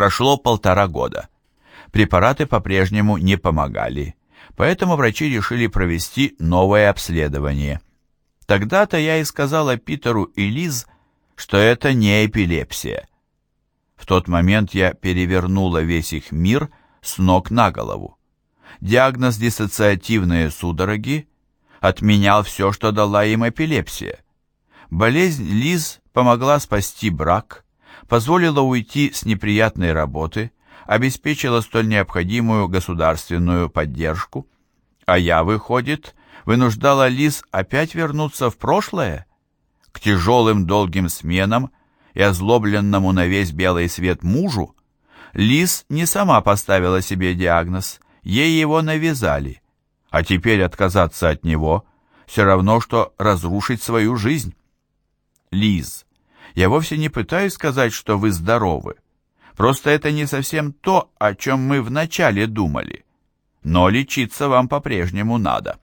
Прошло полтора года. Препараты по-прежнему не помогали, поэтому врачи решили провести новое обследование. Тогда-то я и сказала Питеру и Лиз, что это не эпилепсия. В тот момент я перевернула весь их мир с ног на голову. Диагноз диссоциативные судороги отменял все, что дала им эпилепсия. Болезнь Лиз помогла спасти брак, позволила уйти с неприятной работы, обеспечила столь необходимую государственную поддержку, а я, выходит, вынуждала Лиз опять вернуться в прошлое, к тяжелым долгим сменам и озлобленному на весь белый свет мужу. Лиз не сама поставила себе диагноз, ей его навязали, а теперь отказаться от него все равно, что разрушить свою жизнь. Лиз, я вовсе не пытаюсь сказать, что вы здоровы. Просто это не совсем то, о чем мы вначале думали. Но лечиться вам по-прежнему надо.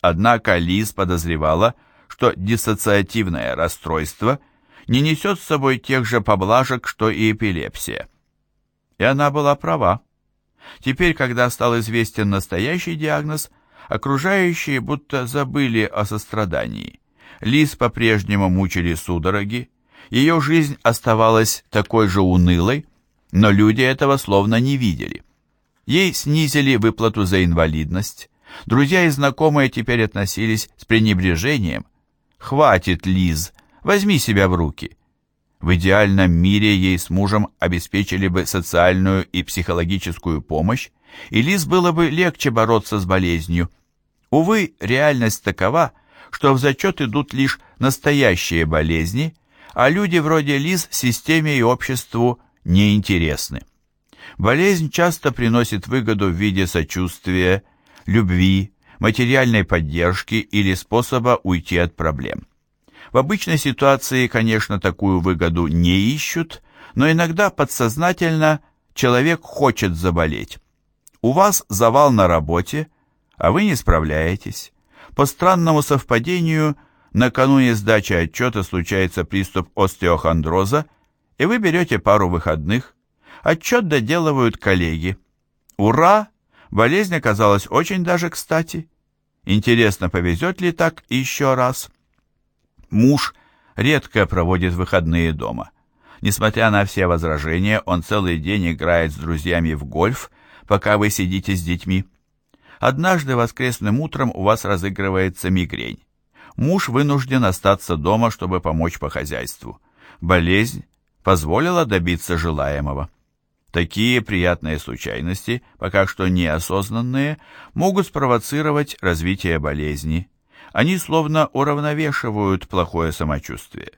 Однако Лиз подозревала, что диссоциативное расстройство не несет с собой тех же поблажек, что и эпилепсия. И она была права. Теперь, когда стал известен настоящий диагноз, окружающие будто забыли о сострадании. Лиз по-прежнему мучили судороги, ее жизнь оставалась такой же унылой, но люди этого словно не видели. Ей снизили выплату за инвалидность. Друзья и знакомые теперь относились с пренебрежением. «Хватит, Лиз, возьми себя в руки». В идеальном мире ей с мужем обеспечили бы социальную и психологическую помощь, и Лиз было бы легче бороться с болезнью. Увы, реальность такова, что в зачет идут лишь настоящие болезни – а люди вроде Лиз системе и обществу не интересны. Болезнь часто приносит выгоду в виде сочувствия, любви, материальной поддержки или способа уйти от проблем. В обычной ситуации, конечно, такую выгоду не ищут, но иногда подсознательно человек хочет заболеть. У вас завал на работе, а вы не справляетесь. По странному совпадению – накануне сдачи отчета случается приступ остеохондроза, и вы берете пару выходных. Отчет доделывают коллеги. Ура! Болезнь оказалась очень даже кстати. Интересно, повезет ли так еще раз? Муж редко проводит выходные дома. Несмотря на все возражения, он целый день играет с друзьями в гольф, пока вы сидите с детьми. Однажды воскресным утром у вас разыгрывается мигрень муж вынужден остаться дома, чтобы помочь по хозяйству. Болезнь позволила добиться желаемого. Такие приятные случайности, пока что неосознанные, могут спровоцировать развитие болезни. Они словно уравновешивают плохое самочувствие.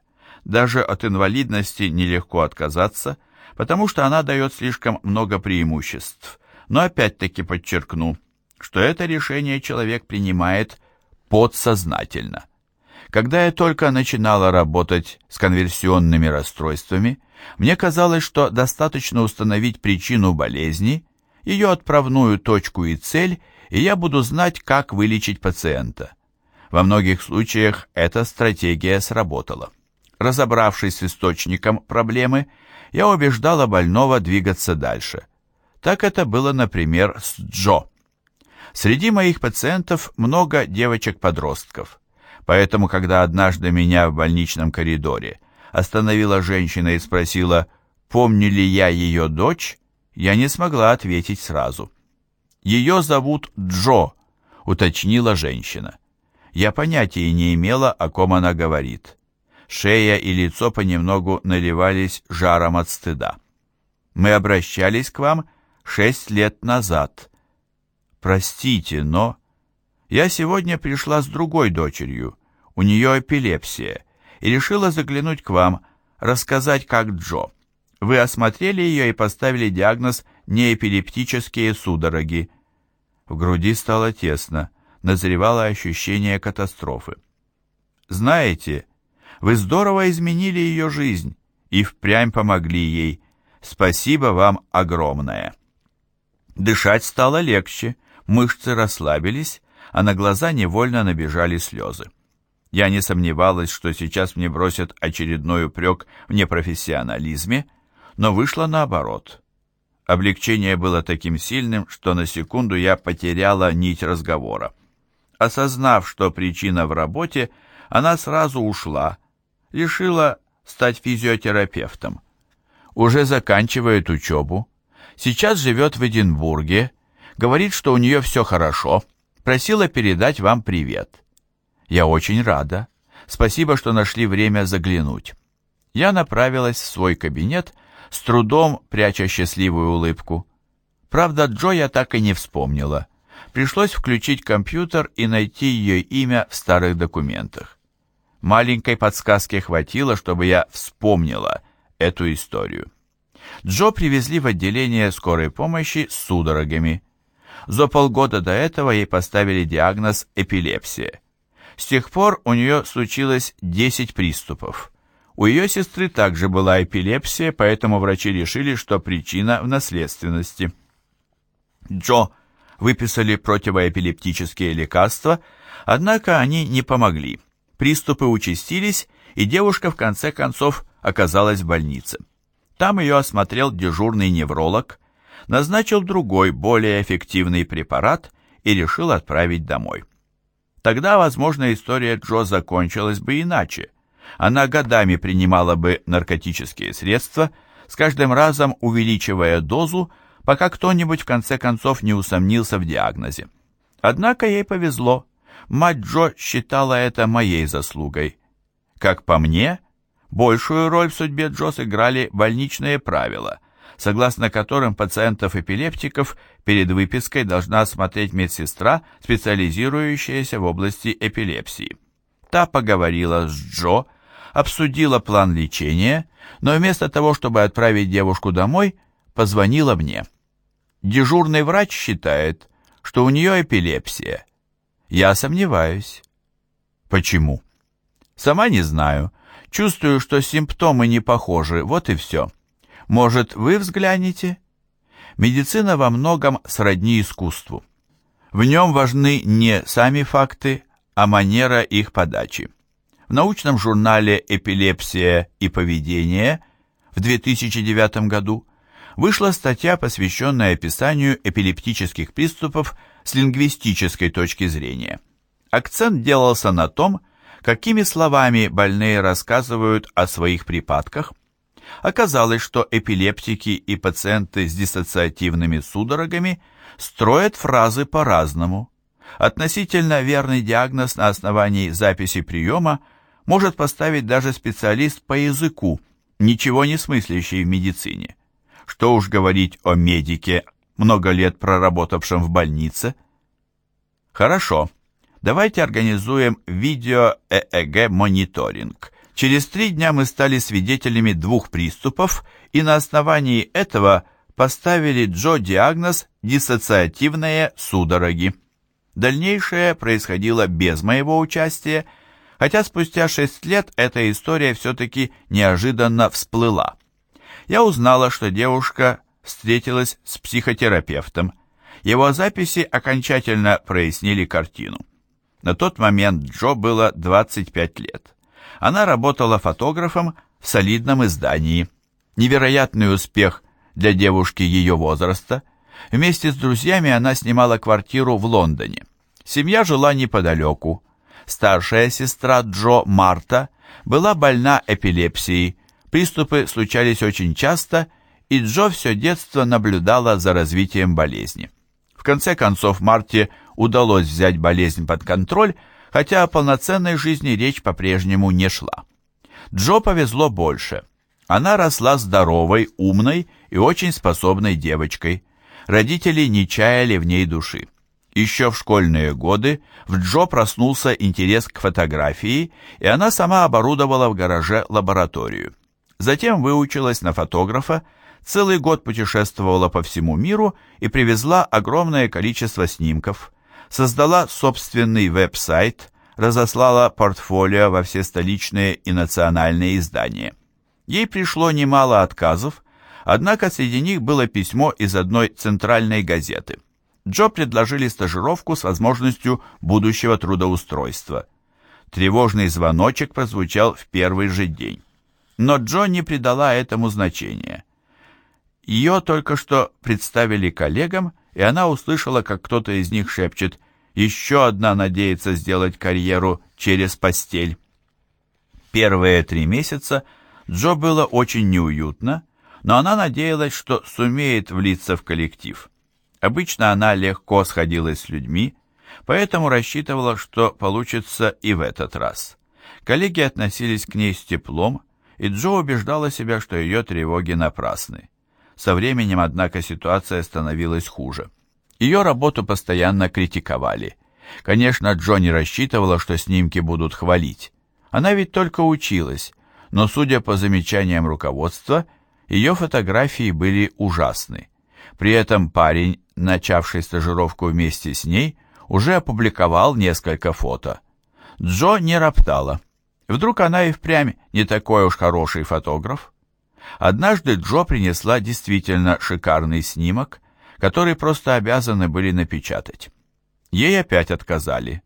Даже от инвалидности нелегко отказаться, потому что она дает слишком много преимуществ. Но опять-таки подчеркну, что это решение человек принимает подсознательно. Когда я только начинала работать с конверсионными расстройствами, мне казалось, что достаточно установить причину болезни, ее отправную точку и цель, и я буду знать, как вылечить пациента. Во многих случаях эта стратегия сработала. Разобравшись с источником проблемы, я убеждала больного двигаться дальше. Так это было, например, с Джо. Среди моих пациентов много девочек-подростков. Поэтому, когда однажды меня в больничном коридоре остановила женщина и спросила, помню ли я ее дочь, я не смогла ответить сразу. «Ее зовут Джо», — уточнила женщина. Я понятия не имела, о ком она говорит. Шея и лицо понемногу наливались жаром от стыда. «Мы обращались к вам шесть лет назад. Простите, но...» «Я сегодня пришла с другой дочерью у нее эпилепсия, и решила заглянуть к вам, рассказать, как Джо. Вы осмотрели ее и поставили диагноз неэпилептические судороги. В груди стало тесно, назревало ощущение катастрофы. Знаете, вы здорово изменили ее жизнь и впрямь помогли ей. Спасибо вам огромное. Дышать стало легче, мышцы расслабились, а на глаза невольно набежали слезы. Я не сомневалась, что сейчас мне бросят очередной упрек в непрофессионализме, но вышло наоборот. Облегчение было таким сильным, что на секунду я потеряла нить разговора. Осознав, что причина в работе, она сразу ушла, решила стать физиотерапевтом. Уже заканчивает учебу, сейчас живет в Эдинбурге, говорит, что у нее все хорошо, просила передать вам привет. Я очень рада. Спасибо, что нашли время заглянуть. Я направилась в свой кабинет, с трудом пряча счастливую улыбку. Правда, Джо я так и не вспомнила. Пришлось включить компьютер и найти ее имя в старых документах. Маленькой подсказки хватило, чтобы я вспомнила эту историю. Джо привезли в отделение скорой помощи с судорогами. За полгода до этого ей поставили диагноз эпилепсия. С тех пор у нее случилось 10 приступов. У ее сестры также была эпилепсия, поэтому врачи решили, что причина в наследственности. Джо выписали противоэпилептические лекарства, однако они не помогли. Приступы участились, и девушка в конце концов оказалась в больнице. Там ее осмотрел дежурный невролог, назначил другой, более эффективный препарат и решил отправить домой. Тогда, возможно, история Джо закончилась бы иначе. Она годами принимала бы наркотические средства, с каждым разом увеличивая дозу, пока кто-нибудь в конце концов не усомнился в диагнозе. Однако ей повезло. Мать Джо считала это моей заслугой. Как по мне, большую роль в судьбе Джо сыграли больничные правила – согласно которым пациентов-эпилептиков перед выпиской должна осмотреть медсестра, специализирующаяся в области эпилепсии. Та поговорила с Джо, обсудила план лечения, но вместо того, чтобы отправить девушку домой, позвонила мне. Дежурный врач считает, что у нее эпилепсия. Я сомневаюсь. Почему? Сама не знаю. Чувствую, что симптомы не похожи, вот и все. Может, вы взглянете? Медицина во многом сродни искусству. В нем важны не сами факты, а манера их подачи. В научном журнале «Эпилепсия и поведение» в 2009 году вышла статья, посвященная описанию эпилептических приступов с лингвистической точки зрения. Акцент делался на том, какими словами больные рассказывают о своих припадках, Оказалось, что эпилептики и пациенты с диссоциативными судорогами строят фразы по-разному. Относительно верный диагноз на основании записи приема может поставить даже специалист по языку, ничего не смыслящий в медицине. Что уж говорить о медике, много лет проработавшем в больнице. Хорошо, давайте организуем видео-ЭЭГ-мониторинг – Через три дня мы стали свидетелями двух приступов и на основании этого поставили Джо диагноз диссоциативные судороги. Дальнейшее происходило без моего участия, хотя спустя шесть лет эта история все-таки неожиданно всплыла. Я узнала, что девушка встретилась с психотерапевтом. Его записи окончательно прояснили картину. На тот момент Джо было 25 лет. Она работала фотографом в солидном издании. Невероятный успех для девушки ее возраста. Вместе с друзьями она снимала квартиру в Лондоне. Семья жила неподалеку. Старшая сестра Джо Марта была больна эпилепсией. Приступы случались очень часто, и Джо все детство наблюдала за развитием болезни. В конце концов, Марте удалось взять болезнь под контроль, хотя о полноценной жизни речь по-прежнему не шла. Джо повезло больше. Она росла здоровой, умной и очень способной девочкой. Родители не чаяли в ней души. Еще в школьные годы в Джо проснулся интерес к фотографии, и она сама оборудовала в гараже лабораторию. Затем выучилась на фотографа, целый год путешествовала по всему миру и привезла огромное количество снимков – создала собственный веб-сайт, разослала портфолио во все столичные и национальные издания. Ей пришло немало отказов, однако среди них было письмо из одной центральной газеты. Джо предложили стажировку с возможностью будущего трудоустройства. Тревожный звоночек прозвучал в первый же день. Но Джо не придала этому значения. Ее только что представили коллегам, и она услышала, как кто-то из них шепчет «Еще одна надеется сделать карьеру через постель». Первые три месяца Джо было очень неуютно, но она надеялась, что сумеет влиться в коллектив. Обычно она легко сходилась с людьми, поэтому рассчитывала, что получится и в этот раз. Коллеги относились к ней с теплом, и Джо убеждала себя, что ее тревоги напрасны. Со временем, однако, ситуация становилась хуже. Ее работу постоянно критиковали. Конечно, Джо не рассчитывала, что снимки будут хвалить. Она ведь только училась, но, судя по замечаниям руководства, ее фотографии были ужасны. При этом парень, начавший стажировку вместе с ней, уже опубликовал несколько фото. Джо не роптала. Вдруг она и впрямь не такой уж хороший фотограф? Однажды Джо принесла действительно шикарный снимок, который просто обязаны были напечатать. Ей опять отказали.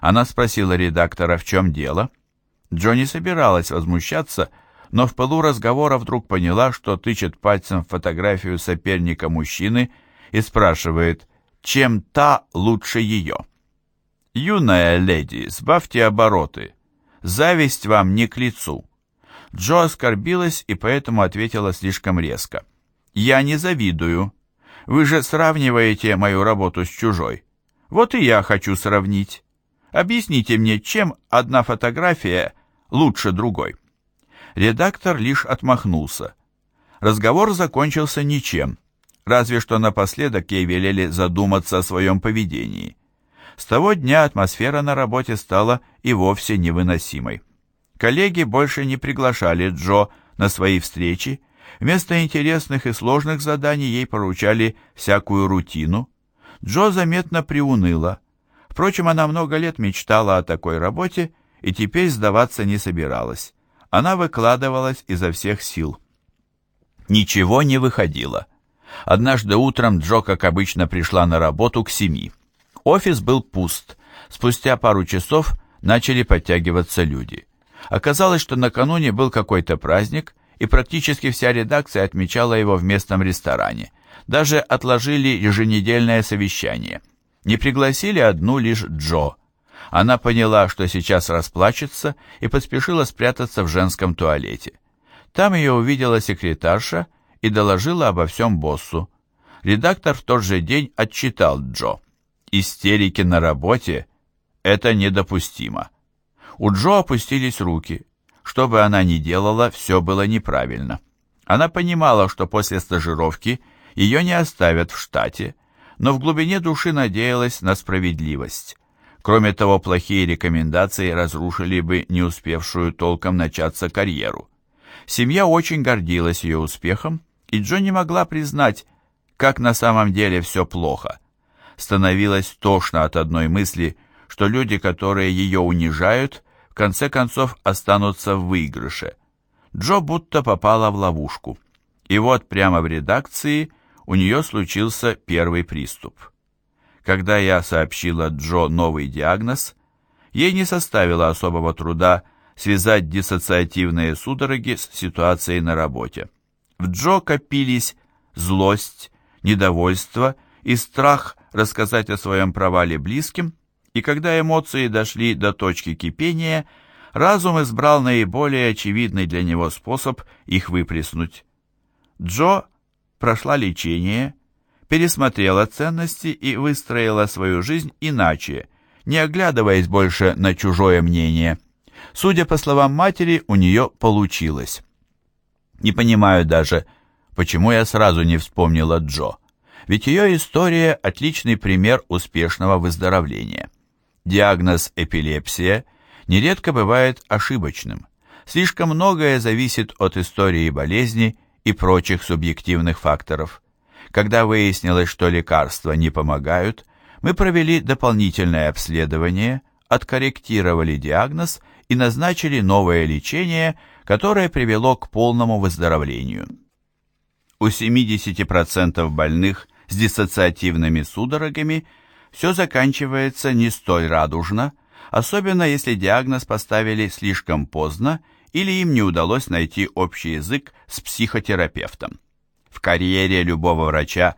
Она спросила редактора, в чем дело. Джо не собиралась возмущаться, но в пылу разговора вдруг поняла, что тычет пальцем в фотографию соперника мужчины и спрашивает, чем та лучше ее. «Юная леди, сбавьте обороты. Зависть вам не к лицу». Джо оскорбилась и поэтому ответила слишком резко. «Я не завидую. Вы же сравниваете мою работу с чужой. Вот и я хочу сравнить. Объясните мне, чем одна фотография лучше другой?» Редактор лишь отмахнулся. Разговор закончился ничем, разве что напоследок ей велели задуматься о своем поведении. С того дня атмосфера на работе стала и вовсе невыносимой. Коллеги больше не приглашали Джо на свои встречи, вместо интересных и сложных заданий ей поручали всякую рутину. Джо заметно приуныла. Впрочем, она много лет мечтала о такой работе и теперь сдаваться не собиралась. Она выкладывалась изо всех сил. Ничего не выходило. Однажды утром Джо, как обычно, пришла на работу к семи. Офис был пуст. Спустя пару часов начали подтягиваться люди. Оказалось, что накануне был какой-то праздник, и практически вся редакция отмечала его в местном ресторане. Даже отложили еженедельное совещание. Не пригласили одну лишь Джо – она поняла, что сейчас расплачется, и поспешила спрятаться в женском туалете. Там ее увидела секретарша и доложила обо всем боссу. Редактор в тот же день отчитал Джо. Истерики на работе – это недопустимо. У Джо опустились руки. Что бы она ни делала, все было неправильно. Она понимала, что после стажировки ее не оставят в штате, но в глубине души надеялась на справедливость. Кроме того, плохие рекомендации разрушили бы не успевшую толком начаться карьеру. Семья очень гордилась ее успехом, и Джо не могла признать, как на самом деле все плохо. Становилось тошно от одной мысли, что люди, которые ее унижают, конце концов останутся в выигрыше. Джо будто попала в ловушку. И вот прямо в редакции у нее случился первый приступ. Когда я сообщила Джо новый диагноз, ей не составило особого труда связать диссоциативные судороги с ситуацией на работе. В Джо копились злость, недовольство и страх рассказать о своем провале близким, и когда эмоции дошли до точки кипения, разум избрал наиболее очевидный для него способ их выплеснуть. Джо прошла лечение, пересмотрела ценности и выстроила свою жизнь иначе, не оглядываясь больше на чужое мнение. Судя по словам матери, у нее получилось. Не понимаю даже, почему я сразу не вспомнила Джо. Ведь ее история – отличный пример успешного выздоровления. Диагноз эпилепсия нередко бывает ошибочным. Слишком многое зависит от истории болезни и прочих субъективных факторов. Когда выяснилось, что лекарства не помогают, мы провели дополнительное обследование, откорректировали диагноз и назначили новое лечение, которое привело к полному выздоровлению. У 70% больных с диссоциативными судорогами все заканчивается не столь радужно, особенно если диагноз поставили слишком поздно или им не удалось найти общий язык с психотерапевтом. В карьере любого врача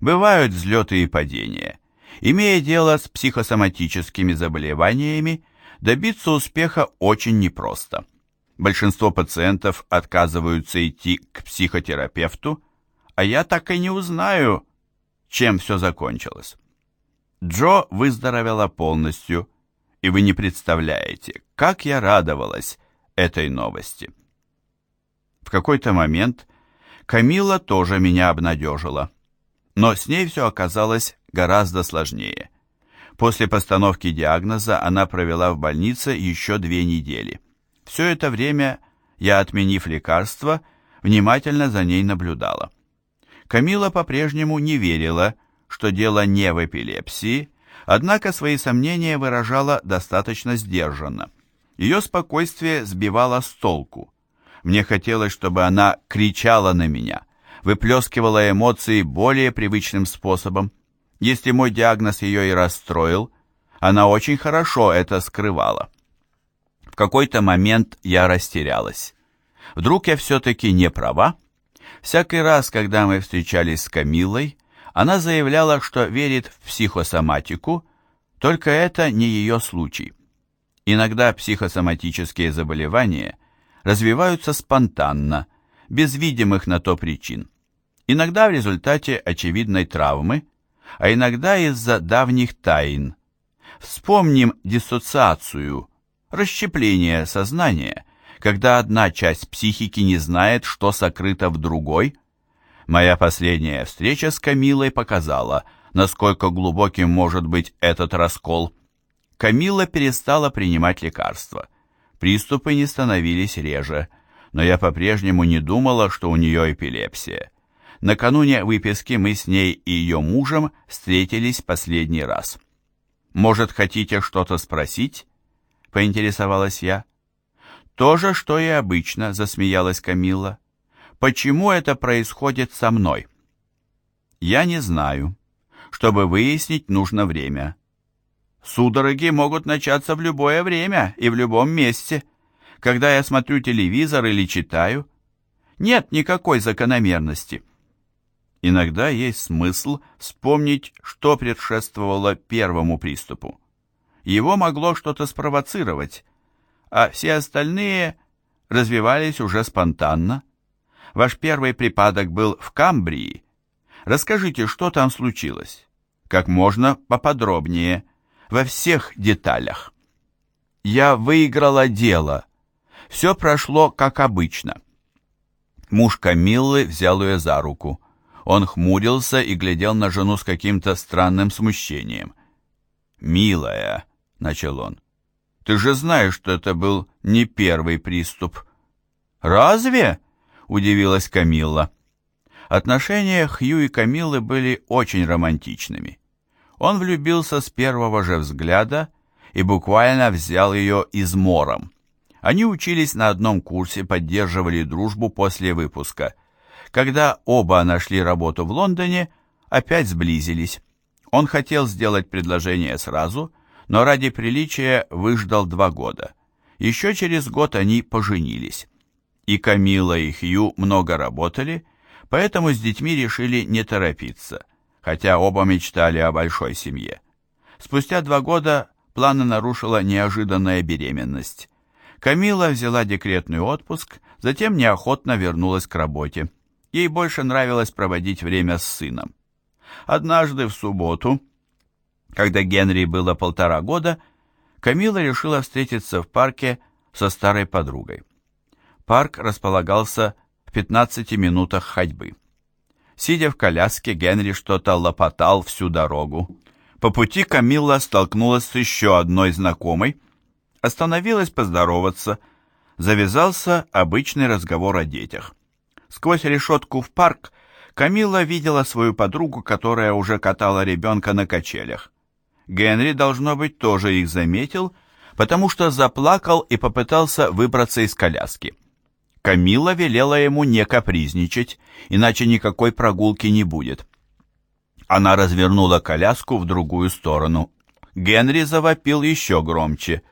бывают взлеты и падения. Имея дело с психосоматическими заболеваниями, добиться успеха очень непросто. Большинство пациентов отказываются идти к психотерапевту, а я так и не узнаю, чем все закончилось. Джо выздоровела полностью, и вы не представляете, как я радовалась этой новости. В какой-то момент Камила тоже меня обнадежила, но с ней все оказалось гораздо сложнее. После постановки диагноза она провела в больнице еще две недели. Все это время я, отменив лекарства, внимательно за ней наблюдала. Камила по-прежнему не верила, что дело не в эпилепсии, однако свои сомнения выражала достаточно сдержанно. Ее спокойствие сбивало с толку. Мне хотелось, чтобы она кричала на меня, выплескивала эмоции более привычным способом. Если мой диагноз ее и расстроил, она очень хорошо это скрывала. В какой-то момент я растерялась. Вдруг я все-таки не права? Всякий раз, когда мы встречались с Камилой, она заявляла, что верит в психосоматику, только это не ее случай. Иногда психосоматические заболевания развиваются спонтанно, без видимых на то причин. Иногда в результате очевидной травмы, а иногда из-за давних тайн. Вспомним диссоциацию, расщепление сознания, когда одна часть психики не знает, что сокрыто в другой – Моя последняя встреча с Камилой показала, насколько глубоким может быть этот раскол. Камила перестала принимать лекарства. Приступы не становились реже, но я по-прежнему не думала, что у нее эпилепсия. Накануне выписки мы с ней и ее мужем встретились последний раз. «Может, хотите что-то спросить?» — поинтересовалась я. «То же, что и обычно», — засмеялась Камила. Почему это происходит со мной? Я не знаю. Чтобы выяснить, нужно время. Судороги могут начаться в любое время и в любом месте. Когда я смотрю телевизор или читаю, нет никакой закономерности. Иногда есть смысл вспомнить, что предшествовало первому приступу. Его могло что-то спровоцировать, а все остальные развивались уже спонтанно. Ваш первый припадок был в Камбрии. Расскажите, что там случилось? Как можно поподробнее, во всех деталях. Я выиграла дело. Все прошло как обычно. Муж Камиллы взял ее за руку. Он хмурился и глядел на жену с каким-то странным смущением. «Милая», — начал он, — «ты же знаешь, что это был не первый приступ». «Разве?» Удивилась Камилла. Отношения Хью и Камиллы были очень романтичными. Он влюбился с первого же взгляда и буквально взял ее измором. Они учились на одном курсе, поддерживали дружбу после выпуска. Когда оба нашли работу в Лондоне, опять сблизились. Он хотел сделать предложение сразу, но ради приличия выждал два года. Еще через год они поженились. И Камила, и Хью много работали, поэтому с детьми решили не торопиться, хотя оба мечтали о большой семье. Спустя два года планы нарушила неожиданная беременность. Камила взяла декретный отпуск, затем неохотно вернулась к работе. Ей больше нравилось проводить время с сыном. Однажды в субботу, когда Генри было полтора года, Камила решила встретиться в парке со старой подругой. Парк располагался в 15 минутах ходьбы. Сидя в коляске, Генри что-то лопотал всю дорогу. По пути Камилла столкнулась с еще одной знакомой, остановилась поздороваться, завязался обычный разговор о детях. Сквозь решетку в парк Камилла видела свою подругу, которая уже катала ребенка на качелях. Генри, должно быть, тоже их заметил, потому что заплакал и попытался выбраться из коляски. Камила велела ему не капризничать, иначе никакой прогулки не будет. Она развернула коляску в другую сторону. Генри завопил еще громче.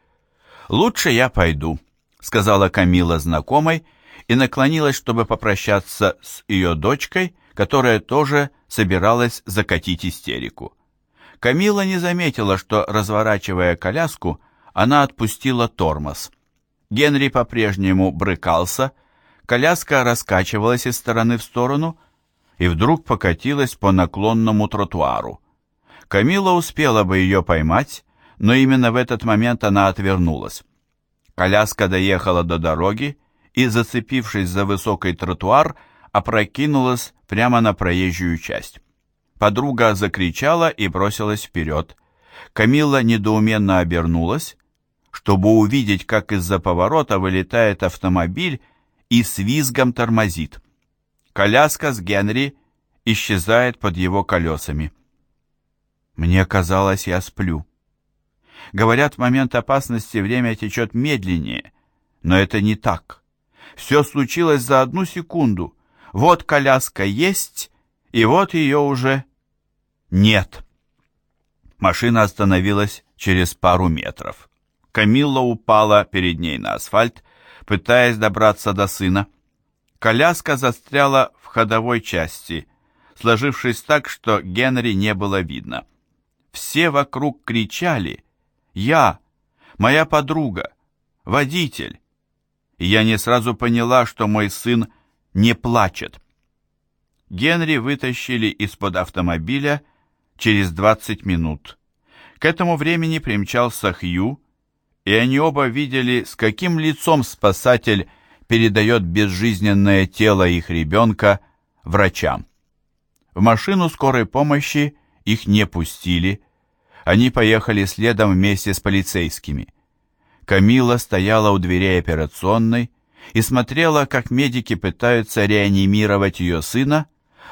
«Лучше я пойду», — сказала Камила знакомой, и наклонилась, чтобы попрощаться с ее дочкой, которая тоже собиралась закатить истерику. Камила не заметила, что, разворачивая коляску, она отпустила тормоз. Генри по-прежнему брыкался, коляска раскачивалась из стороны в сторону и вдруг покатилась по наклонному тротуару. Камила успела бы ее поймать, но именно в этот момент она отвернулась. Коляска доехала до дороги и, зацепившись за высокий тротуар, опрокинулась прямо на проезжую часть. Подруга закричала и бросилась вперед. Камила недоуменно обернулась, чтобы увидеть, как из-за поворота вылетает автомобиль и с визгом тормозит. Коляска с Генри исчезает под его колесами. Мне казалось, я сплю. Говорят, в момент опасности время течет медленнее, но это не так. Все случилось за одну секунду. Вот коляска есть, и вот ее уже нет. Машина остановилась через пару метров. Камилла упала перед ней на асфальт, пытаясь добраться до сына. Коляска застряла в ходовой части, сложившись так, что Генри не было видно. Все вокруг кричали «Я! Моя подруга! Водитель!» И я не сразу поняла, что мой сын не плачет. Генри вытащили из-под автомобиля через 20 минут. К этому времени примчался Хью, и они оба видели, с каким лицом спасатель передает безжизненное тело их ребенка врачам. В машину скорой помощи их не пустили, они поехали следом вместе с полицейскими. Камила стояла у дверей операционной и смотрела, как медики пытаются реанимировать ее сына,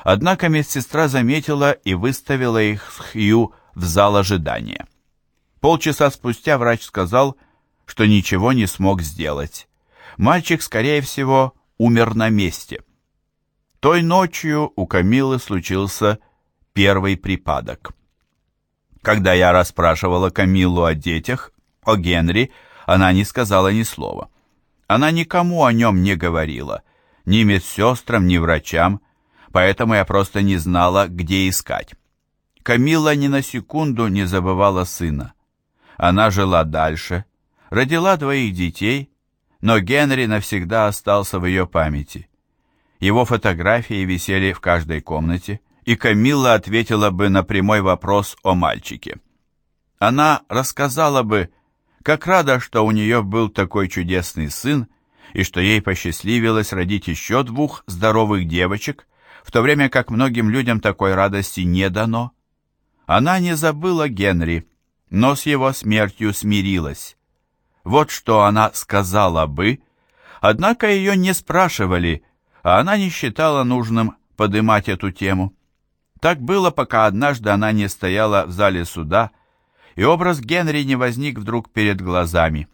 Однако медсестра заметила и выставила их с Хью в зал ожидания. Полчаса спустя врач сказал, что ничего не смог сделать. Мальчик, скорее всего, умер на месте. Той ночью у Камилы случился первый припадок. Когда я расспрашивала Камилу о детях, о Генри, она не сказала ни слова. Она никому о нем не говорила, ни медсестрам, ни врачам, поэтому я просто не знала, где искать. Камила ни на секунду не забывала сына. Она жила дальше, родила двоих детей, но Генри навсегда остался в ее памяти. Его фотографии висели в каждой комнате, и Камилла ответила бы на прямой вопрос о мальчике. Она рассказала бы, как рада, что у нее был такой чудесный сын, и что ей посчастливилось родить еще двух здоровых девочек, в то время как многим людям такой радости не дано. Она не забыла Генри, но с его смертью смирилась. Вот что она сказала бы, однако ее не спрашивали, а она не считала нужным подымать эту тему. Так было, пока однажды она не стояла в зале суда, и образ Генри не возник вдруг перед глазами.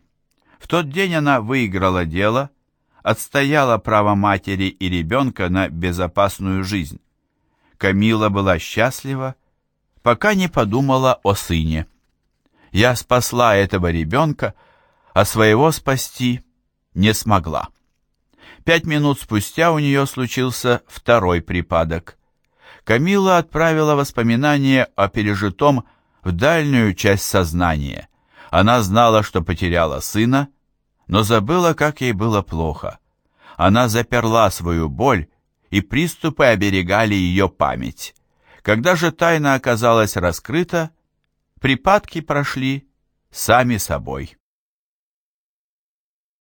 В тот день она выиграла дело — отстояла право матери и ребенка на безопасную жизнь. Камила была счастлива, пока не подумала о сыне. Я спасла этого ребенка, а своего спасти не смогла. Пять минут спустя у нее случился второй припадок. Камила отправила воспоминания о пережитом в дальнюю часть сознания. Она знала, что потеряла сына, но забыла, как ей было плохо. Она заперла свою боль, и приступы оберегали ее память. Когда же тайна оказалась раскрыта, припадки прошли сами собой.